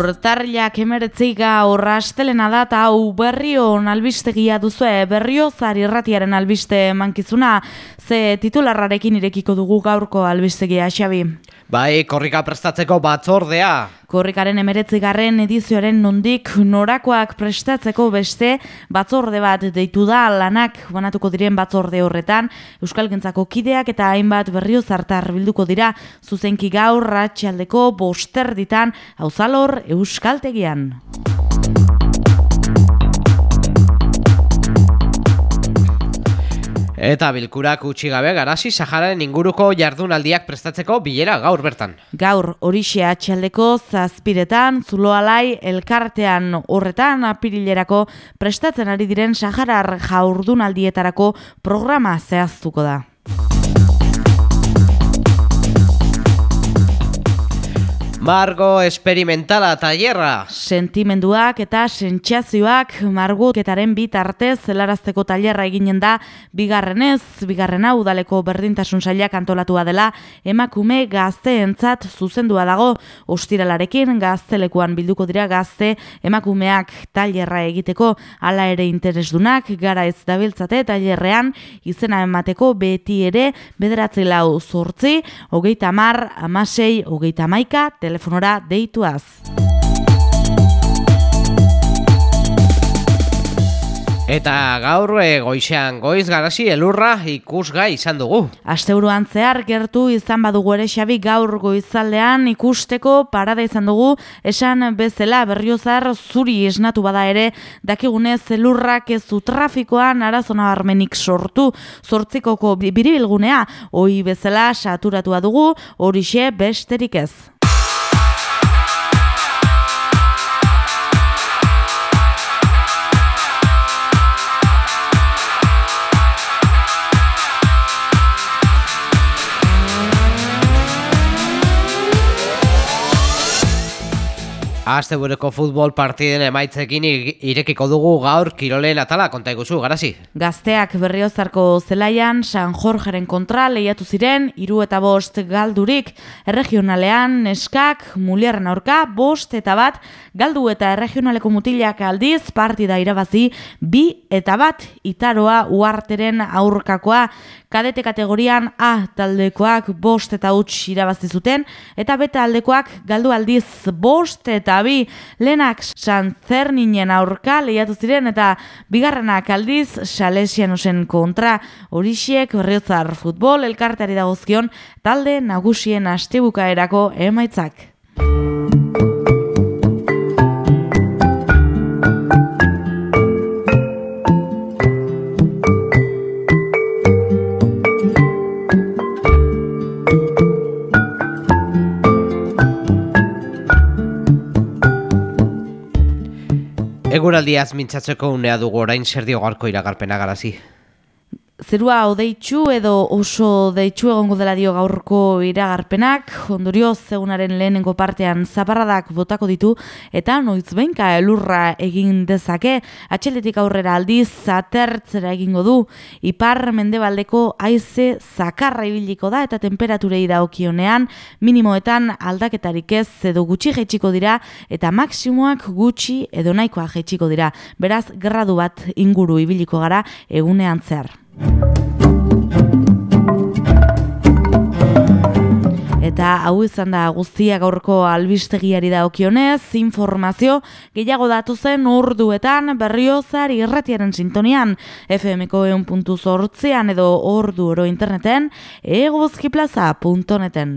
Urtarriak emeretzi gaur astelena da eta hau berrion albistegia duzue, berriozar irratiaren albiste mankizuna, ze titularrarekin irekiko dugu gaurko albistegia, Xabi. Bai, korrika prestatzeko batzordea. Korrikaren emeretzigarren edizioaren nondik norakoak prestatzeko beste batzorde bat deitu da lanak banatuko diren batzorde horretan Euskal Gentzako kideak eta hainbat berrio zartar bilduko dira zuzenki gaur ratxaldeko boster ditan hauzalor Euskaltegian. Eta bilkurak utxi gabe garasi Sahararen inguruko jardunaldiak prestatzeko bilera gaur bertan. Gaur horixe atxaldeko zazpiretan, zuloalai elkartean horretan apirilerako prestatzen ari diren Saharar jaurdunaldietarako programa zehaztuko da. Margo esperimentala tailerra. Sentimenduak eta sentsazioak marguketaren bitartez zelarazteko tailerra eginen da. Bigarrenez, bigarrena udaleko berdintasun sailak antolatua dela. Emakume gazteentzat zuzendua dago. Ostiralarekin gaztelekuan bilduko dira gazte emakumeak tailerra egiteko. Hala ere interesdunak gara ez dabiltzate tailerrean izena emateko beti ere bederatzi lau zortzi, hogeita mar, amasei, hogeita maika, telefonora deituaz. Eta gaur e, goizean goiz garasi elurra ikusgai izan dugu. Asteuruan zehar gertu izan badugu ere xabi gaur goizaldean ikusteko parada izan dugu esan bezala berriozar zuri esnatu bada ere dakigunez elurrak ez du trafikoan arazona barmenik sortu zortzikoko biribilgunea hoi bezala saturatua dugu horixe besterik ez. Aste bureko futbol partiden emaitzekin irekiko dugu gaur kiroleen atala. Konta iguzu, garasi. Gazteak berriozarko zelaian San Jorgeren kontra lehiatu ziren hiru eta bost galdurik. Erregionalean neskak muliaren aurka bost eta bat galdu eta erregionaleko mutilak aldiz partida irabazi bi eta bat itaroa uarteren aurkakoa. Kadete kategorian A taldekoak bost eta huts irabazi zuten eta beta aldekoak galdu aldiz bost eta bi lehenak santzerninen aurka lehiatu ziren eta bigarrenak aldiz salesianosen kontra horixiek berriotzar futbol elkarteari dagozkion talde nagusien astebukaerako emaitzak. Eguraldiaz mintzatzeko unea dugu orain zer diogarko iragarpena garazi. Zerua odeitzu edo oso deitzu egongo dela dio gaurko iragarpenak, ondorio zeunaren lehenengo partean zaparradak botako ditu, eta noiz behinka elurra egin dezake, atxeletik aurrera aldiz zatertzera egingo du, ipar mendebaldeko aize zakarra ibiliko da, eta temperaturei da okionean, minimoetan aldaketarik ez edo gutxi jetxiko dira, eta maksimoak gutxi edo nahikoa jetxiko dira. Beraz, gradu bat inguru ibiliko gara egunean zer. Eta hau izan da guztia gaurko albistegiari da okionez, informazio gehiago datu zen urduetan berriozar irratiaren sintonian, FMko eun puntu edo ordu oro interneten, eguzkiplaza.neten.